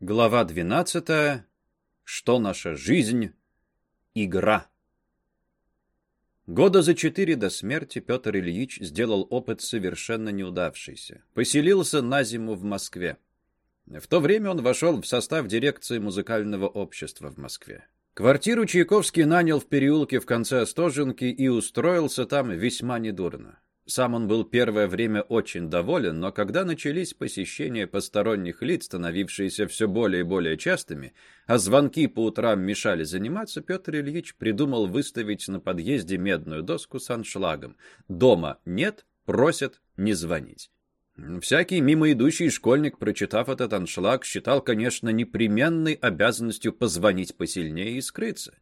Глава 12. Что наша жизнь? Игра. Года за четыре до смерти Петр Ильич сделал опыт совершенно неудавшийся. Поселился на зиму в Москве. В то время он вошел в состав дирекции музыкального общества в Москве. Квартиру Чайковский нанял в переулке в конце Остоженки и устроился там весьма недурно. Сам он был первое время очень доволен, но когда начались посещения посторонних лиц, становившиеся все более и более частыми, а звонки по утрам мешали заниматься, Петр Ильич придумал выставить на подъезде медную доску с аншлагом. «Дома нет, просят не звонить». Всякий мимо идущий школьник, прочитав этот аншлаг, считал, конечно, непременной обязанностью позвонить посильнее и скрыться.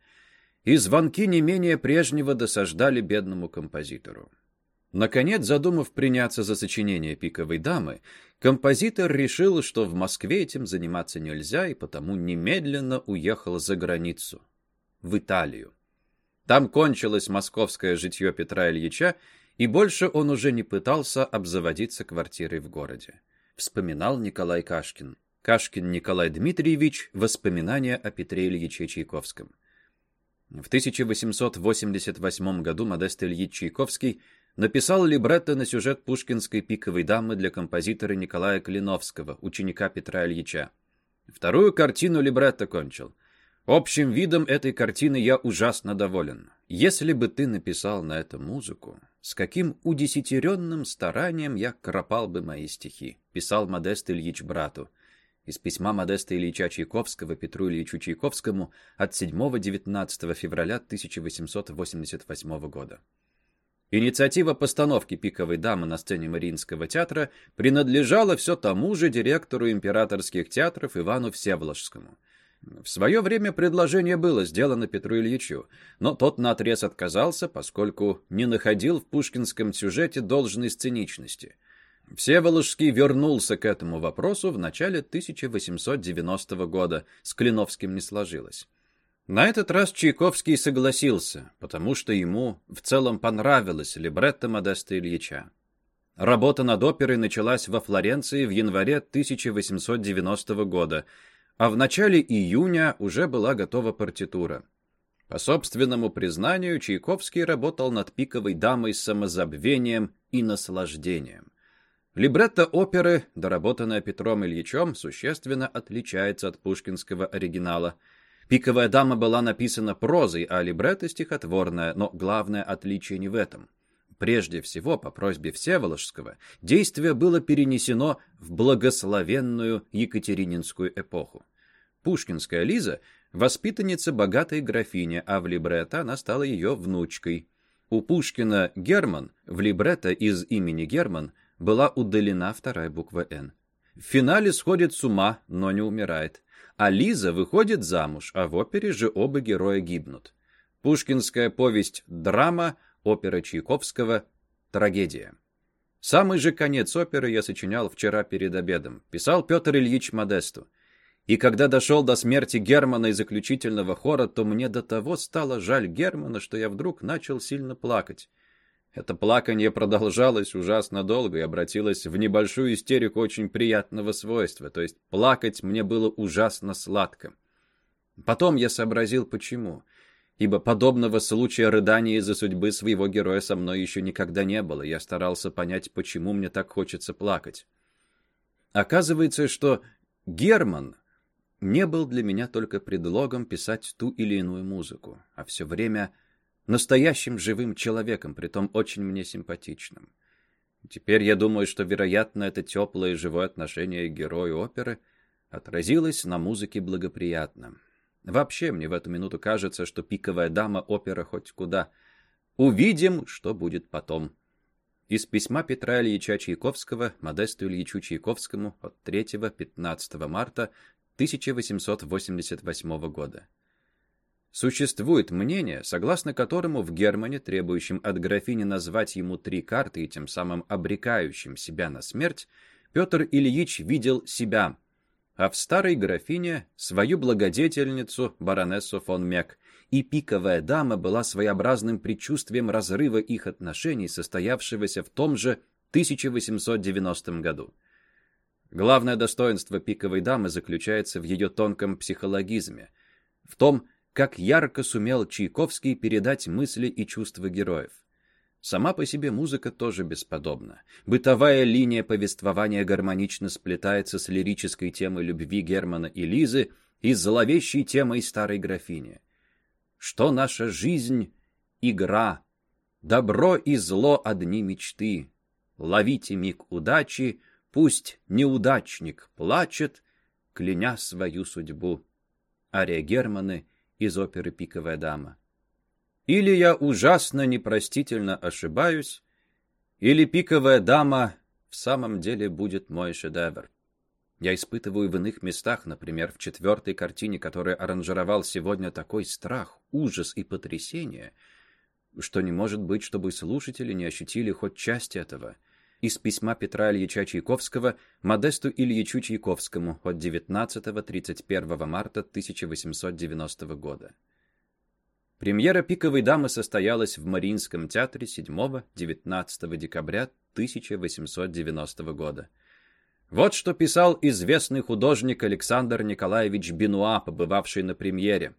И звонки не менее прежнего досаждали бедному композитору. Наконец, задумав приняться за сочинение «Пиковой дамы», композитор решил, что в Москве этим заниматься нельзя, и потому немедленно уехал за границу, в Италию. Там кончилось московское житье Петра Ильича, и больше он уже не пытался обзаводиться квартирой в городе. Вспоминал Николай Кашкин. Кашкин Николай Дмитриевич. Воспоминания о Петре Ильиче Чайковском. В 1888 году Модест Ильич Чайковский написал либретто на сюжет пушкинской «Пиковой дамы» для композитора Николая Клиновского, ученика Петра Ильича. Вторую картину либретто кончил. Общим видом этой картины я ужасно доволен. Если бы ты написал на это музыку, с каким удесятеренным старанием я кропал бы мои стихи, писал Модест Ильич брату. Из письма Модеста Ильича Чайковского Петру Ильичу Чайковскому от 7-19 февраля 1888 года. Инициатива постановки «Пиковой дамы» на сцене Мариинского театра принадлежала все тому же директору императорских театров Ивану Всеволожскому. В свое время предложение было сделано Петру Ильичу, но тот наотрез отказался, поскольку не находил в пушкинском сюжете должной сценичности. Всеволожский вернулся к этому вопросу в начале 1890 года, с Клиновским не сложилось. На этот раз Чайковский согласился, потому что ему в целом понравилось либретто Модеста Ильича. Работа над оперой началась во Флоренции в январе 1890 года, а в начале июня уже была готова партитура. По собственному признанию, Чайковский работал над пиковой дамой с самозабвением и наслаждением. Либретто оперы, доработанное Петром Ильичем, существенно отличается от пушкинского оригинала – «Пиковая дама» была написана прозой, а либретто стихотворное, но главное отличие не в этом. Прежде всего, по просьбе Всеволожского, действие было перенесено в благословенную Екатерининскую эпоху. Пушкинская Лиза – воспитанница богатой графини, а в либретто она стала ее внучкой. У Пушкина Герман в либретто из имени Герман была удалена вторая буква «Н». В финале сходит с ума, но не умирает а Лиза выходит замуж, а в опере же оба героя гибнут. Пушкинская повесть «Драма», опера Чайковского «Трагедия». Самый же конец оперы я сочинял вчера перед обедом. Писал Петр Ильич Модесту. И когда дошел до смерти Германа и заключительного хора, то мне до того стало жаль Германа, что я вдруг начал сильно плакать. Это плаканье продолжалось ужасно долго и обратилось в небольшую истерику очень приятного свойства, то есть плакать мне было ужасно сладко. Потом я сообразил, почему. Ибо подобного случая рыдания из-за судьбы своего героя со мной еще никогда не было. Я старался понять, почему мне так хочется плакать. Оказывается, что Герман не был для меня только предлогом писать ту или иную музыку, а все время настоящим живым человеком, притом очень мне симпатичным. Теперь я думаю, что, вероятно, это теплое и живое отношение к герою оперы отразилось на музыке благоприятно. Вообще, мне в эту минуту кажется, что «Пиковая дама» опера хоть куда. Увидим, что будет потом. Из письма Петра Ильича Чайковского Модесту Ильичу Чайковскому от 3-15 марта 1888 года. Существует мнение, согласно которому в Германе, требующем от графини назвать ему три карты и тем самым обрекающим себя на смерть, Петр Ильич видел себя, а в старой графине свою благодетельницу, баронессу фон Мек, и пиковая дама была своеобразным предчувствием разрыва их отношений, состоявшегося в том же 1890 году. Главное достоинство пиковой дамы заключается в ее тонком психологизме, в том, как ярко сумел Чайковский передать мысли и чувства героев. Сама по себе музыка тоже бесподобна. Бытовая линия повествования гармонично сплетается с лирической темой любви Германа и Лизы и зловещей темой старой графини. Что наша жизнь — игра, добро и зло — одни мечты. Ловите миг удачи — Пусть неудачник плачет, кляня свою судьбу. Ария Германы из оперы «Пиковая дама». Или я ужасно непростительно ошибаюсь, или «Пиковая дама» в самом деле будет мой шедевр. Я испытываю в иных местах, например, в четвертой картине, которую аранжировал сегодня такой страх, ужас и потрясение, что не может быть, чтобы слушатели не ощутили хоть часть этого — из письма Петра Ильича Чайковского Модесту Ильичу Чайковскому от 19-31 марта 1890 года. Премьера «Пиковой дамы» состоялась в Мариинском театре 7-19 декабря 1890 года. Вот что писал известный художник Александр Николаевич Бенуа, побывавший на премьере.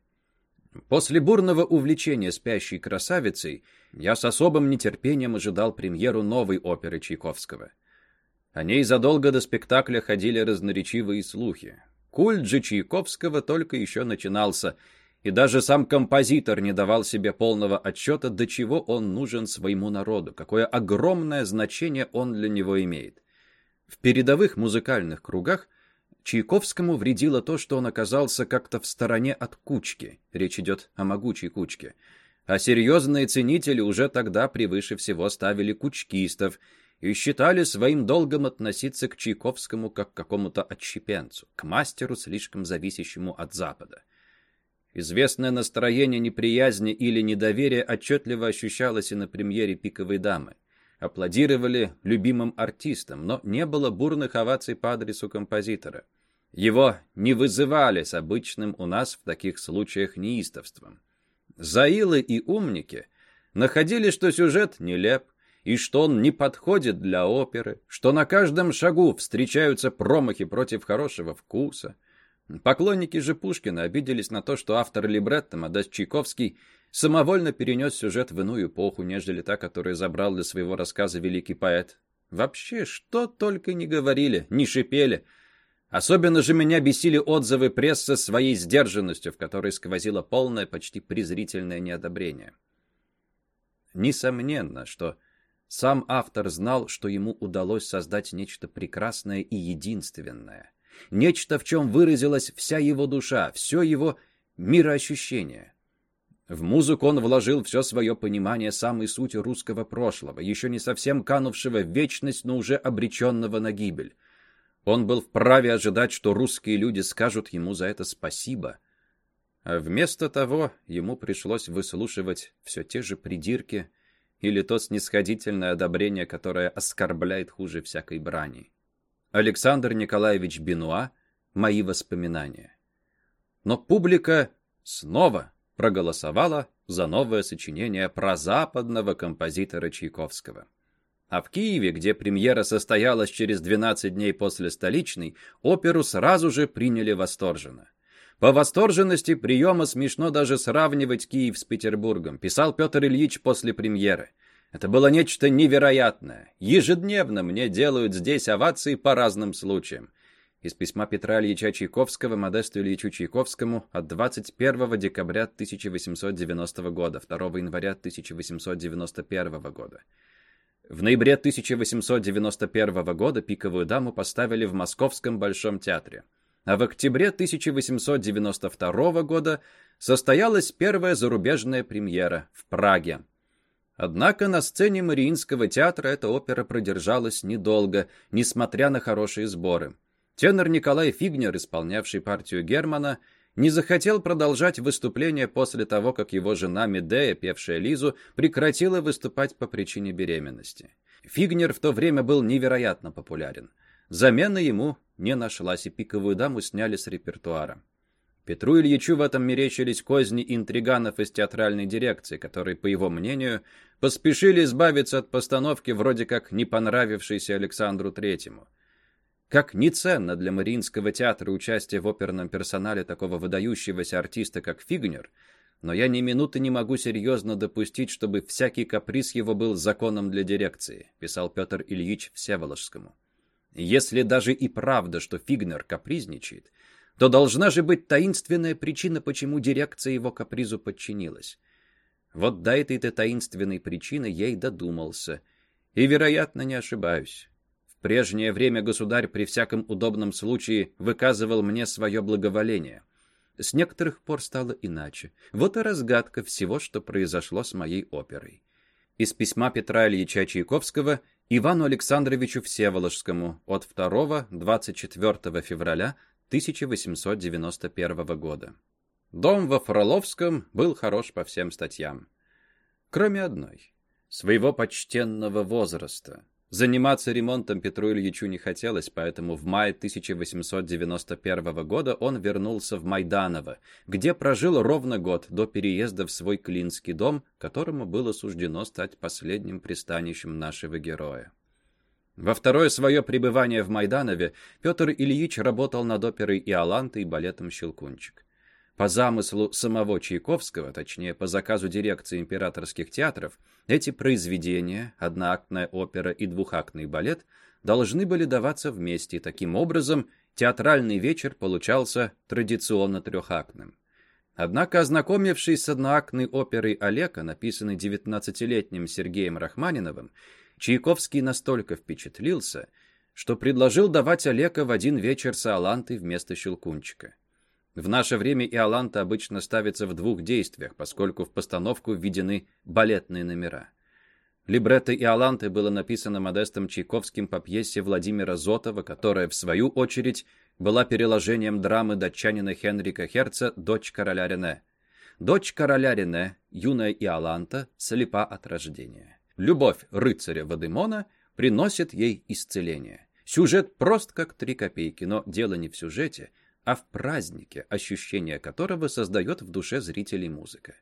После бурного увлечения спящей красавицей я с особым нетерпением ожидал премьеру новой оперы Чайковского. О ней задолго до спектакля ходили разноречивые слухи. Культ же Чайковского только еще начинался, и даже сам композитор не давал себе полного отчета, до чего он нужен своему народу, какое огромное значение он для него имеет. В передовых музыкальных кругах Чайковскому вредило то, что он оказался как-то в стороне от кучки. Речь идет о могучей кучке. А серьезные ценители уже тогда превыше всего ставили кучкистов и считали своим долгом относиться к Чайковскому как к какому-то отщепенцу, к мастеру, слишком зависящему от Запада. Известное настроение неприязни или недоверия отчетливо ощущалось и на премьере «Пиковой дамы». Аплодировали любимым артистам, но не было бурных оваций по адресу композитора. Его не вызывали с обычным у нас в таких случаях неистовством. Заилы и умники находили, что сюжет нелеп, и что он не подходит для оперы, что на каждом шагу встречаются промахи против хорошего вкуса. Поклонники же Пушкина обиделись на то, что автор либретто Модест Чайковский самовольно перенес сюжет в иную эпоху, нежели та, которую забрал для своего рассказа великий поэт. Вообще, что только не говорили, не шипели — Особенно же меня бесили отзывы прессы своей сдержанностью, в которой сквозило полное, почти презрительное неодобрение. Несомненно, что сам автор знал, что ему удалось создать нечто прекрасное и единственное. Нечто, в чем выразилась вся его душа, все его мироощущение. В музыку он вложил все свое понимание самой сути русского прошлого, еще не совсем канувшего в вечность, но уже обреченного на гибель. Он был вправе ожидать, что русские люди скажут ему за это спасибо. А вместо того ему пришлось выслушивать все те же придирки или то снисходительное одобрение, которое оскорбляет хуже всякой брани. Александр Николаевич Бенуа «Мои воспоминания». Но публика снова проголосовала за новое сочинение про западного композитора Чайковского. А в Киеве, где премьера состоялась через 12 дней после столичной, оперу сразу же приняли восторженно. По восторженности приема смешно даже сравнивать Киев с Петербургом, писал Петр Ильич после премьеры. Это было нечто невероятное. Ежедневно мне делают здесь овации по разным случаям. Из письма Петра Ильича Чайковского Модесту Ильичу Чайковскому от 21 декабря 1890 года, 2 января 1891 года. В ноябре 1891 года «Пиковую даму» поставили в Московском Большом театре. А в октябре 1892 года состоялась первая зарубежная премьера в Праге. Однако на сцене Мариинского театра эта опера продержалась недолго, несмотря на хорошие сборы. Тенор Николай Фигнер, исполнявший партию Германа, не захотел продолжать выступление после того, как его жена Медея, певшая Лизу, прекратила выступать по причине беременности. Фигнер в то время был невероятно популярен. Замена ему не нашлась, и пиковую даму сняли с репертуара. Петру Ильичу в этом мерещились козни интриганов из театральной дирекции, которые, по его мнению, поспешили избавиться от постановки вроде как не понравившейся Александру Третьему. Как неценно для Мариинского театра участие в оперном персонале такого выдающегося артиста, как Фигнер, но я ни минуты не могу серьезно допустить, чтобы всякий каприз его был законом для дирекции, писал Петр Ильич Всеволожскому. Если даже и правда, что Фигнер капризничает, то должна же быть таинственная причина, почему дирекция его капризу подчинилась. Вот до этой-то таинственной причины я и додумался. И, вероятно, не ошибаюсь. Прежнее время государь при всяком удобном случае выказывал мне свое благоволение. С некоторых пор стало иначе. Вот и разгадка всего, что произошло с моей оперой. Из письма Петра Ильича Чайковского Ивану Александровичу Всеволожскому от 2-24 февраля 1891 года. Дом во Фроловском был хорош по всем статьям. Кроме одной. Своего почтенного возраста. Заниматься ремонтом Петру Ильичу не хотелось, поэтому в мае 1891 года он вернулся в Майданово, где прожил ровно год до переезда в свой Клинский дом, которому было суждено стать последним пристанищем нашего героя. Во второе свое пребывание в Майданове Петр Ильич работал над оперой «Иоланта» и балетом «Щелкунчик». По замыслу самого Чайковского, точнее, по заказу дирекции императорских театров, эти произведения, одноактная опера и двухактный балет, должны были даваться вместе, таким образом театральный вечер получался традиционно трехактным. Однако, ознакомившись с одноактной оперой Олега, написанной 19-летним Сергеем Рахманиновым, Чайковский настолько впечатлился, что предложил давать Олега в один вечер с Алантой вместо Щелкунчика. В наше время Иоланта обычно ставится в двух действиях, поскольку в постановку введены балетные номера. Либретто Иоланты было написано Модестом Чайковским по пьесе Владимира Зотова, которая, в свою очередь, была переложением драмы датчанина Хенрика Херца «Дочь короля Рене». Дочь короля Рене, юная Иоланта, слепа от рождения. Любовь рыцаря Вадимона приносит ей исцеление. Сюжет прост, как три копейки, но дело не в сюжете – а в празднике, ощущение которого создает в душе зрителей музыка.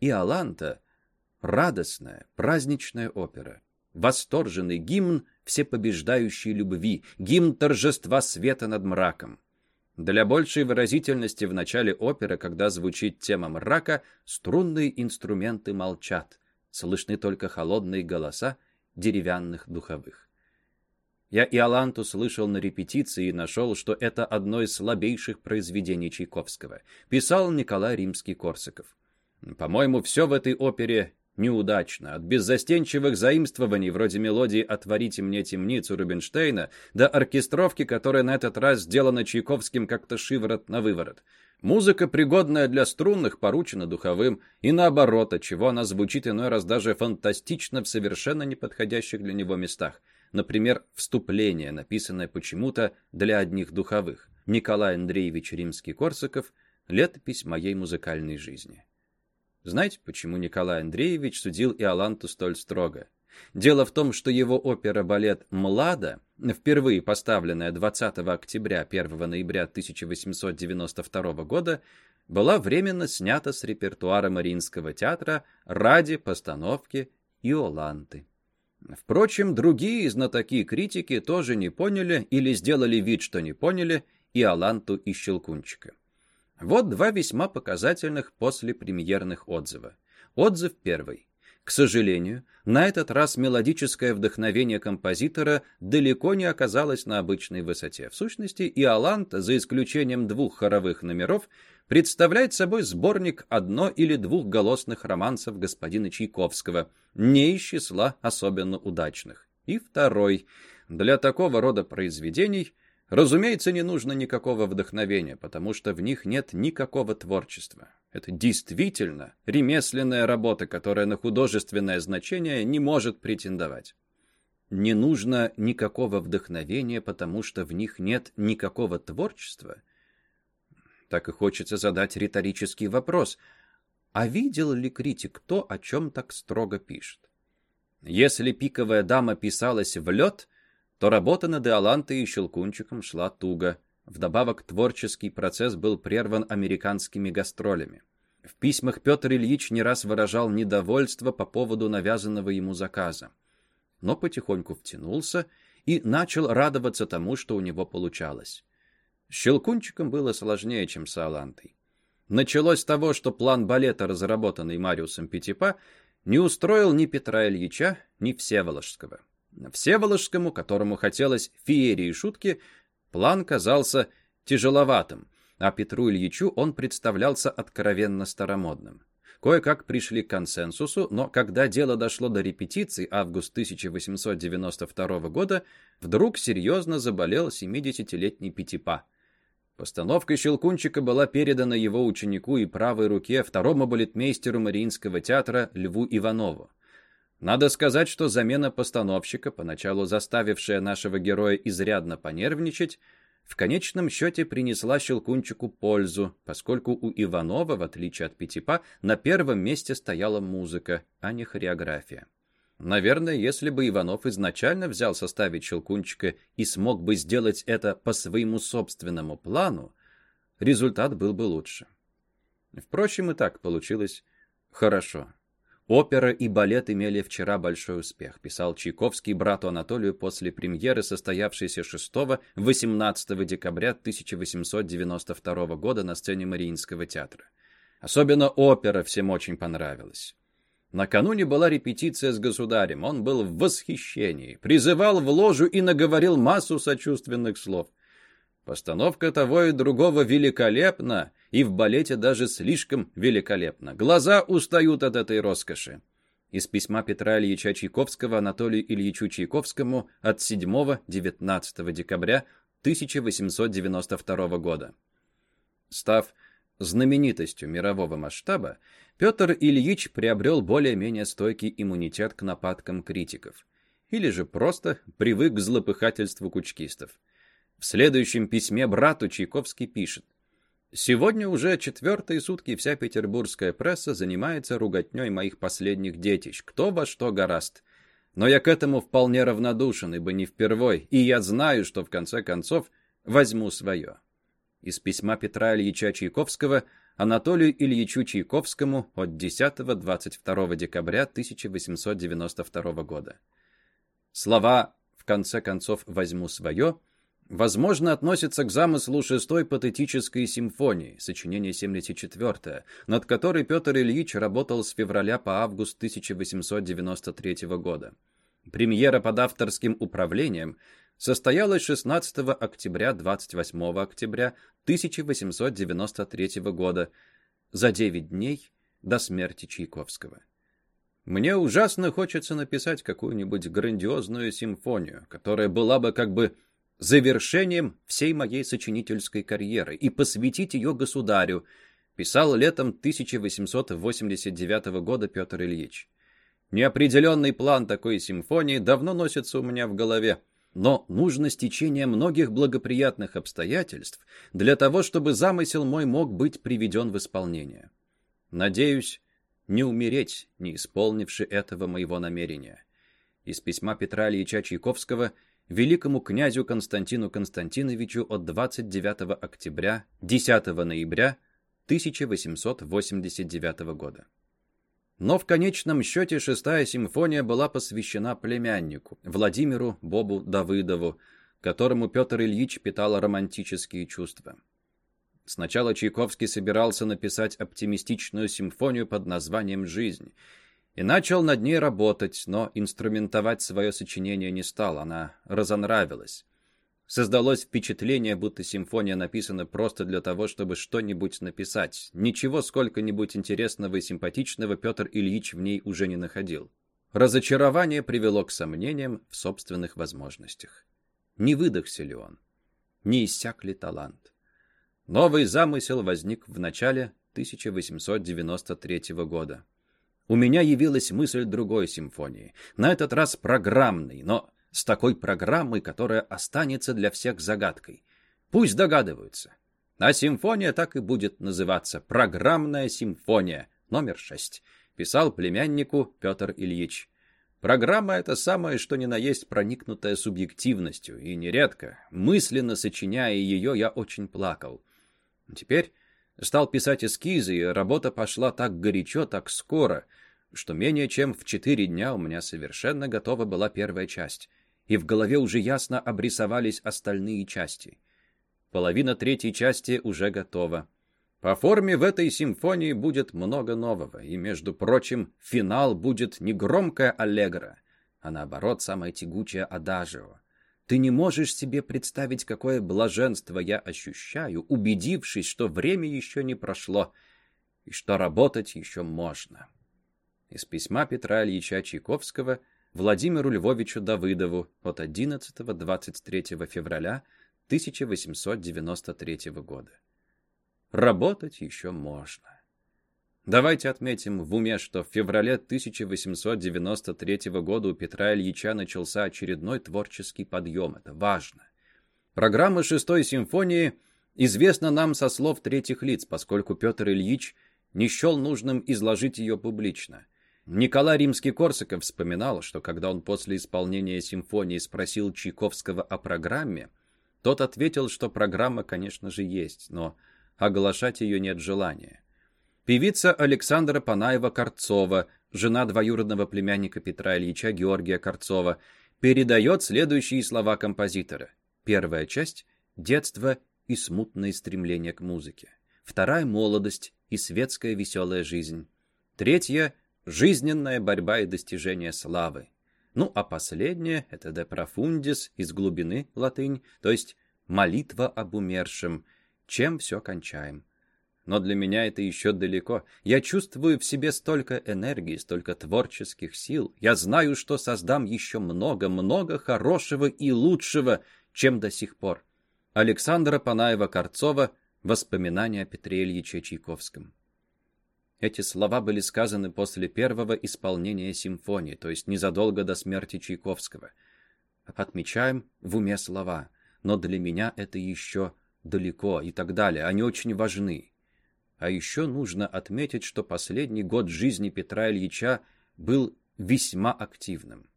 И Аланта — радостная, праздничная опера, восторженный гимн всепобеждающей любви, гимн торжества света над мраком. Для большей выразительности в начале оперы, когда звучит тема мрака, струнные инструменты молчат, слышны только холодные голоса деревянных духовых. Я и Аланту слышал на репетиции и нашел, что это одно из слабейших произведений Чайковского. Писал Николай Римский-Корсаков. По-моему, все в этой опере неудачно. От беззастенчивых заимствований, вроде мелодии «Отворите мне темницу» Рубинштейна, до оркестровки, которая на этот раз сделана Чайковским как-то шиворот на выворот. Музыка, пригодная для струнных, поручена духовым, и наоборот, от чего она звучит иной раз даже фантастично в совершенно неподходящих для него местах. Например, вступление, написанное почему-то для одних духовых. Николай Андреевич Римский-Корсаков «Летопись моей музыкальной жизни». Знаете, почему Николай Андреевич судил Иоланту столь строго? Дело в том, что его опера-балет «Млада», впервые поставленная 20 октября 1 ноября 1892 года, была временно снята с репертуара Мариинского театра ради постановки Иоланты. Впрочем, другие знатоки критики тоже не поняли или сделали вид, что не поняли и Аланту, и Щелкунчика. Вот два весьма показательных послепремьерных отзыва. Отзыв первый. К сожалению, на этот раз мелодическое вдохновение композитора далеко не оказалось на обычной высоте. В сущности, и Алант, за исключением двух хоровых номеров, представляет собой сборник одно- или двухголосных романсов господина Чайковского, не из числа особенно удачных. И второй. Для такого рода произведений, разумеется, не нужно никакого вдохновения, потому что в них нет никакого творчества. Это действительно ремесленная работа, которая на художественное значение не может претендовать. Не нужно никакого вдохновения, потому что в них нет никакого творчества – так и хочется задать риторический вопрос. А видел ли критик то, о чем так строго пишет? Если пиковая дама писалась в лед, то работа над Иолантой и Щелкунчиком шла туго. Вдобавок творческий процесс был прерван американскими гастролями. В письмах Петр Ильич не раз выражал недовольство по поводу навязанного ему заказа. Но потихоньку втянулся и начал радоваться тому, что у него получалось. Щелкунчиком было сложнее, чем с Алантой. Началось с того, что план балета, разработанный Мариусом Пятипа, не устроил ни Петра Ильича, ни Всеволожского. Всеволожскому, которому хотелось феерии и шутки, план казался тяжеловатым, а Петру Ильичу он представлялся откровенно старомодным. Кое-как пришли к консенсусу, но когда дело дошло до репетиций август 1892 года, вдруг серьезно заболел 70-летний Пятипа. Постановка «Щелкунчика» была передана его ученику и правой руке второму балетмейстеру Мариинского театра Льву Иванову. Надо сказать, что замена постановщика, поначалу заставившая нашего героя изрядно понервничать, в конечном счете принесла Щелкунчику пользу, поскольку у Иванова, в отличие от Пятипа, на первом месте стояла музыка, а не хореография. Наверное, если бы Иванов изначально взял составить Щелкунчика и смог бы сделать это по своему собственному плану, результат был бы лучше. Впрочем, и так получилось хорошо. Опера и балет имели вчера большой успех, писал Чайковский брату Анатолию после премьеры, состоявшейся 6-18 декабря 1892 года на сцене Мариинского театра. Особенно опера всем очень понравилась. Накануне была репетиция с государем, он был в восхищении, призывал в ложу и наговорил массу сочувственных слов. Постановка того и другого великолепна, и в балете даже слишком великолепна. Глаза устают от этой роскоши. Из письма Петра Ильича Чайковского Анатолию Ильичу Чайковскому от 7-19 декабря 1892 года. Став знаменитостью мирового масштаба, Петр Ильич приобрел более-менее стойкий иммунитет к нападкам критиков. Или же просто привык к злопыхательству кучкистов. В следующем письме брату Чайковский пишет. «Сегодня уже четвертые сутки вся петербургская пресса занимается руготней моих последних детищ, кто во что гораст. Но я к этому вполне равнодушен, ибо не впервой, и я знаю, что в конце концов возьму свое». Из письма Петра Ильича Чайковского Анатолию Ильичу Чайковскому от 10-22 декабря 1892 года. Слова «в конце концов возьму свое» возможно, относится к замыслу шестой патетической симфонии, сочинение 74 над которой Петр Ильич работал с февраля по август 1893 года. Премьера под авторским управлением состоялась 16 октября 28 октября 1893 года, за 9 дней до смерти Чайковского. Мне ужасно хочется написать какую-нибудь грандиозную симфонию, которая была бы как бы завершением всей моей сочинительской карьеры и посвятить ее государю, писал летом 1889 года Петр Ильич. Неопределенный план такой симфонии давно носится у меня в голове, но нужно стечение многих благоприятных обстоятельств для того, чтобы замысел мой мог быть приведен в исполнение. Надеюсь, не умереть, не исполнивши этого моего намерения. Из письма Петра Ильича Чайковского – великому князю Константину Константиновичу от 29 октября 10 ноября 1889 года. Но в конечном счете шестая симфония была посвящена племяннику, Владимиру Бобу Давыдову, которому Петр Ильич питал романтические чувства. Сначала Чайковский собирался написать оптимистичную симфонию под названием «Жизнь», и начал над ней работать, но инструментовать свое сочинение не стал, она разонравилась. Создалось впечатление, будто симфония написана просто для того, чтобы что-нибудь написать. Ничего сколько-нибудь интересного и симпатичного Петр Ильич в ней уже не находил. Разочарование привело к сомнениям в собственных возможностях. Не выдохся ли он? Не иссяк ли талант? Новый замысел возник в начале 1893 года у меня явилась мысль другой симфонии, на этот раз программной, но с такой программой, которая останется для всех загадкой. Пусть догадываются. А симфония так и будет называться «Программная симфония номер 6», писал племяннику Петр Ильич. Программа — это самое, что ни на есть проникнутая субъективностью, и нередко, мысленно сочиняя ее, я очень плакал. Теперь стал писать эскизы, и работа пошла так горячо, так скоро — что менее чем в четыре дня у меня совершенно готова была первая часть. и в голове уже ясно обрисовались остальные части. Половина третьей части уже готова. По форме в этой симфонии будет много нового, и, между прочим, финал будет не громкая аллегро, а наоборот, самая тягучая адажио. Ты не можешь себе представить, какое блаженство я ощущаю, убедившись, что время еще не прошло и что работать еще можно. Из письма Петра Ильича Чайковского Владимиру Львовичу Давыдову от 11-23 февраля 1893 года. Работать еще можно. Давайте отметим в уме, что в феврале 1893 года у Петра Ильича начался очередной творческий подъем. Это важно. Программа шестой симфонии известна нам со слов третьих лиц, поскольку Петр Ильич не счел нужным изложить ее публично. Николай Римский-Корсаков вспоминал, что когда он после исполнения симфонии спросил Чайковского о программе, тот ответил, что программа, конечно же, есть, но оглашать ее нет желания. Певица Александра Панаева-Корцова, жена двоюродного племянника Петра Ильича Георгия Корцова, передает следующие слова композитора. Первая часть – детство и смутные стремления к музыке. Вторая – молодость и светская веселая жизнь. Третья – жизненная борьба и достижение славы. Ну, а последнее – это «de profundis» из глубины латынь, то есть молитва об умершем, чем все кончаем. Но для меня это еще далеко. Я чувствую в себе столько энергии, столько творческих сил. Я знаю, что создам еще много-много хорошего и лучшего, чем до сих пор. Александра Панаева-Корцова «Воспоминания о Петре Ильиче Чайковском». Эти слова были сказаны после первого исполнения симфонии, то есть незадолго до смерти Чайковского. Отмечаем в уме слова, но для меня это еще далеко и так далее, они очень важны. А еще нужно отметить, что последний год жизни Петра Ильича был весьма активным.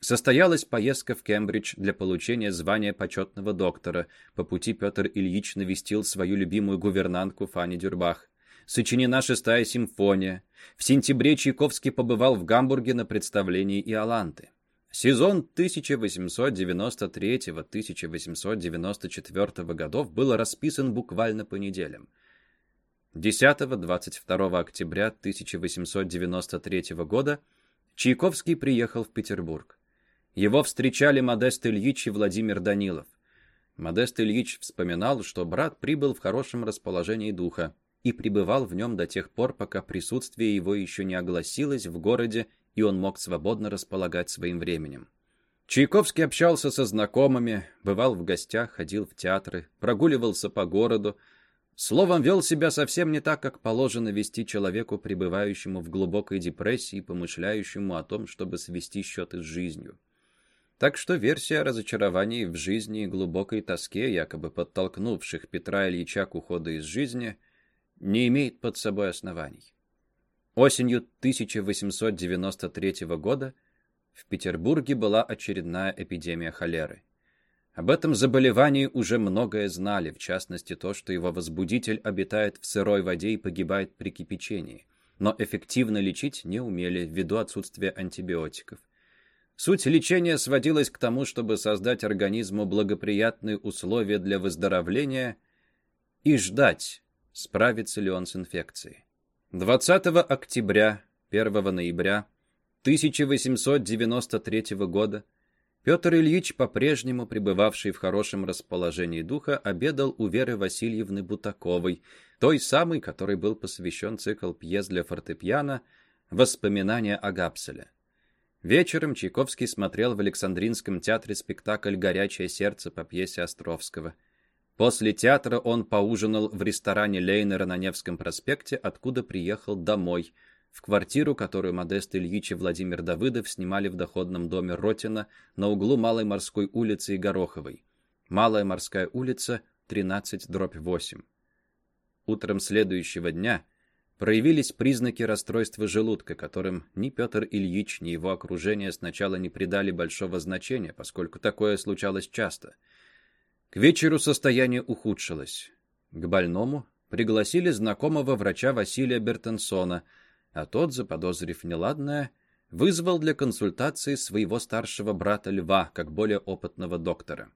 Состоялась поездка в Кембридж для получения звания почетного доктора. По пути Петр Ильич навестил свою любимую гувернантку Фанни Дюрбах. Сочинена шестая симфония. В сентябре Чайковский побывал в Гамбурге на представлении Иоланты. Сезон 1893-1894 годов был расписан буквально по неделям. 10-22 октября 1893 года Чайковский приехал в Петербург. Его встречали Модест Ильич и Владимир Данилов. Модест Ильич вспоминал, что брат прибыл в хорошем расположении духа и пребывал в нем до тех пор, пока присутствие его еще не огласилось в городе, и он мог свободно располагать своим временем. Чайковский общался со знакомыми, бывал в гостях, ходил в театры, прогуливался по городу, Словом, вел себя совсем не так, как положено вести человеку, пребывающему в глубокой депрессии помышляющему о том, чтобы свести счеты с жизнью. Так что версия о разочаровании в жизни и глубокой тоске, якобы подтолкнувших Петра Ильича к уходу из жизни, не имеет под собой оснований. Осенью 1893 года в Петербурге была очередная эпидемия холеры. Об этом заболевании уже многое знали, в частности то, что его возбудитель обитает в сырой воде и погибает при кипячении. Но эффективно лечить не умели ввиду отсутствия антибиотиков. Суть лечения сводилась к тому, чтобы создать организму благоприятные условия для выздоровления и ждать, справится ли он с инфекцией. 20 октября, 1 ноября 1893 года Петр Ильич, по-прежнему пребывавший в хорошем расположении духа, обедал у Веры Васильевны Бутаковой, той самой, которой был посвящен цикл пьес для фортепиано «Воспоминания о Гапселе». Вечером Чайковский смотрел в Александринском театре спектакль «Горячее сердце» по пьесе Островского. После театра он поужинал в ресторане Лейнера на Невском проспекте, откуда приехал домой – в квартиру, которую Модест Ильич и Владимир Давыдов снимали в доходном доме Ротина на углу Малой морской улицы и Гороховой. Малая морская улица, 13 дробь 8. Утром следующего дня проявились признаки расстройства желудка, которым ни Петр Ильич, ни его окружение сначала не придали большого значения, поскольку такое случалось часто. К вечеру состояние ухудшилось. К больному пригласили знакомого врача Василия Бертенсона – а тот, заподозрив неладное, вызвал для консультации своего старшего брата Льва, как более опытного доктора.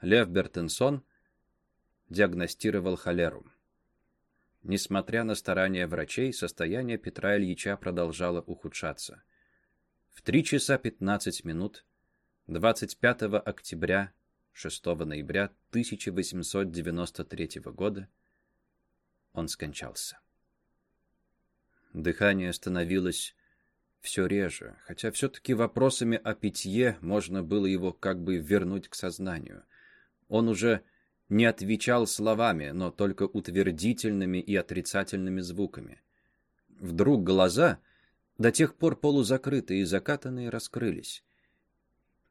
Лев Бертенсон диагностировал холеру. Несмотря на старания врачей, состояние Петра Ильича продолжало ухудшаться. В 3 часа 15 минут 25 октября 6 ноября 1893 года он скончался. Дыхание становилось все реже, хотя все-таки вопросами о питье можно было его как бы вернуть к сознанию. Он уже не отвечал словами, но только утвердительными и отрицательными звуками. Вдруг глаза, до тех пор полузакрытые и закатанные, раскрылись.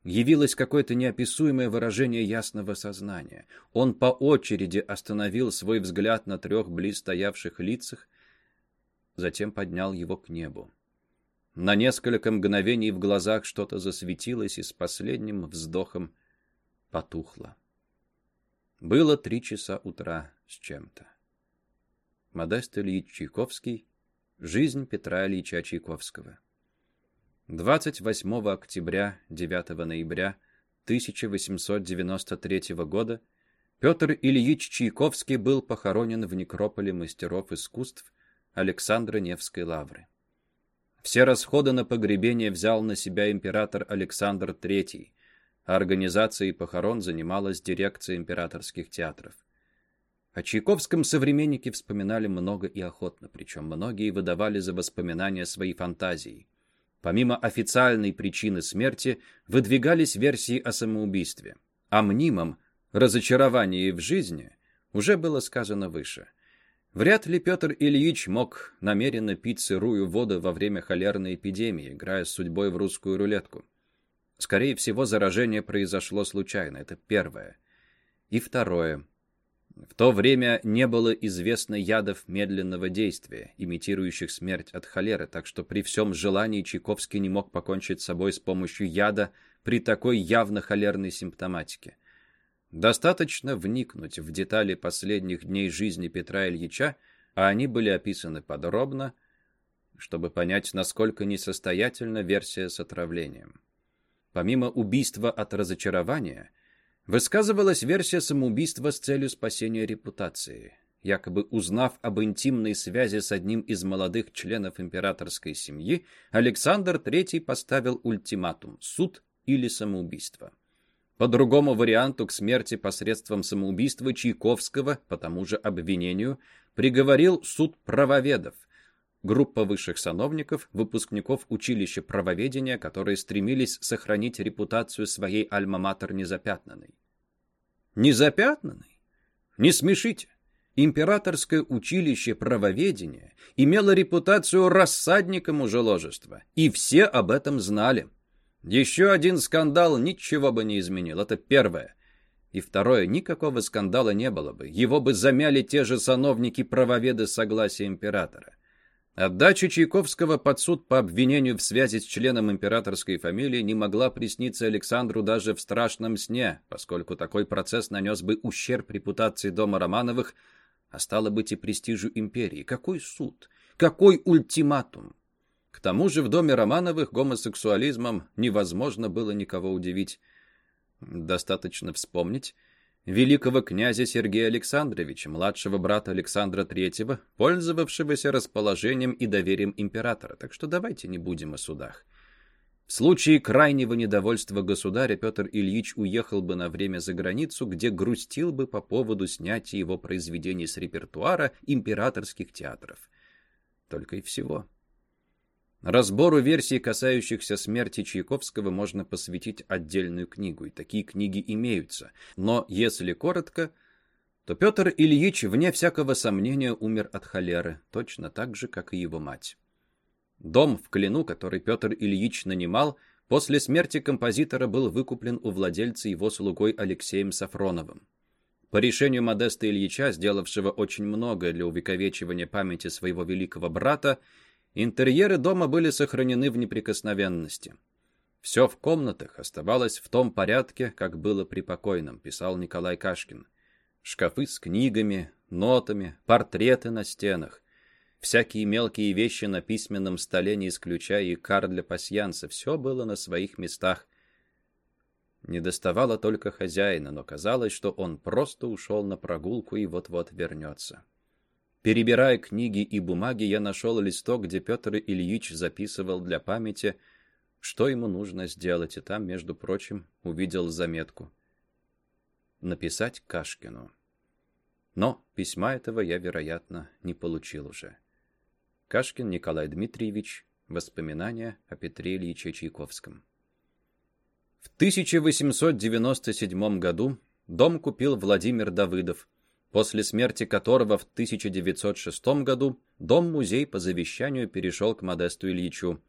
Явилось какое-то неописуемое выражение ясного сознания. Он по очереди остановил свой взгляд на трех близ стоявших лицах, затем поднял его к небу. На несколько мгновений в глазах что-то засветилось и с последним вздохом потухло. Было три часа утра с чем-то. Модест Ильич Чайковский. Жизнь Петра Ильича Чайковского. 28 октября 9 ноября 1893 года Петр Ильич Чайковский был похоронен в некрополе мастеров искусств Александра Невской лавры. Все расходы на погребение взял на себя император Александр III, Организацией похорон занималась дирекция императорских театров. О Чайковском современники вспоминали много и охотно, причем многие выдавали за воспоминания свои фантазии. Помимо официальной причины смерти, выдвигались версии о самоубийстве. О мнимом разочаровании в жизни уже было сказано выше. Вряд ли Петр Ильич мог намеренно пить сырую воду во время холерной эпидемии, играя с судьбой в русскую рулетку. Скорее всего, заражение произошло случайно, это первое. И второе. В то время не было известно ядов медленного действия, имитирующих смерть от холеры, так что при всем желании Чайковский не мог покончить с собой с помощью яда при такой явно холерной симптоматике. Достаточно вникнуть в детали последних дней жизни Петра Ильича, а они были описаны подробно, чтобы понять, насколько несостоятельна версия с отравлением. Помимо убийства от разочарования, высказывалась версия самоубийства с целью спасения репутации. Якобы узнав об интимной связи с одним из молодых членов императорской семьи, Александр III поставил ультиматум – суд или самоубийство. По другому варианту к смерти посредством самоубийства Чайковского, по тому же обвинению, приговорил суд правоведов, группа высших сановников, выпускников училища правоведения, которые стремились сохранить репутацию своей альма-матер незапятнанной. Незапятнанной? Не смешите. Императорское училище правоведения имело репутацию рассадника мужеложества, и все об этом знали. Еще один скандал ничего бы не изменил, это первое. И второе, никакого скандала не было бы, его бы замяли те же сановники-правоведы согласия императора. Отдача Чайковского под суд по обвинению в связи с членом императорской фамилии не могла присниться Александру даже в страшном сне, поскольку такой процесс нанес бы ущерб репутации дома Романовых, а стало быть и престижу империи. Какой суд? Какой ультиматум? К тому же в доме Романовых гомосексуализмом невозможно было никого удивить. Достаточно вспомнить, великого князя Сергея Александровича, младшего брата Александра III, пользовавшегося расположением и доверием императора. Так что давайте не будем о судах. В случае крайнего недовольства государя Петр Ильич уехал бы на время за границу, где грустил бы по поводу снятия его произведений с репертуара императорских театров. Только и всего. Разбору версий, касающихся смерти Чайковского, можно посвятить отдельную книгу, и такие книги имеются. Но, если коротко, то Петр Ильич, вне всякого сомнения, умер от холеры, точно так же, как и его мать. Дом в Клину, который Петр Ильич нанимал, после смерти композитора был выкуплен у владельца его слугой Алексеем Сафроновым. По решению Модеста Ильича, сделавшего очень многое для увековечивания памяти своего великого брата, Интерьеры дома были сохранены в неприкосновенности. Все в комнатах оставалось в том порядке, как было при покойном, писал Николай Кашкин. Шкафы с книгами, нотами, портреты на стенах. Всякие мелкие вещи на письменном столе, не исключая и кар для пасьянса, все было на своих местах. Не доставало только хозяина, но казалось, что он просто ушел на прогулку и вот-вот вернется. Перебирая книги и бумаги, я нашел листок, где Петр Ильич записывал для памяти, что ему нужно сделать, и там, между прочим, увидел заметку. Написать Кашкину. Но письма этого я, вероятно, не получил уже. Кашкин Николай Дмитриевич. Воспоминания о Петре Ильиче Чайковском. В 1897 году дом купил Владимир Давыдов, после смерти которого в 1906 году дом-музей по завещанию перешел к Модесту Ильичу.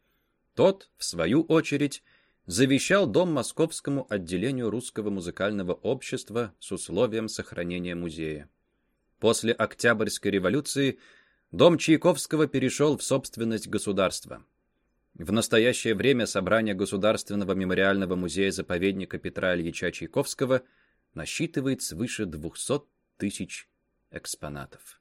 Тот, в свою очередь, завещал дом Московскому отделению Русского музыкального общества с условием сохранения музея. После Октябрьской революции дом Чайковского перешел в собственность государства. В настоящее время собрание Государственного мемориального музея-заповедника Петра Ильича Чайковского насчитывает свыше 200 тысяч экспонатов.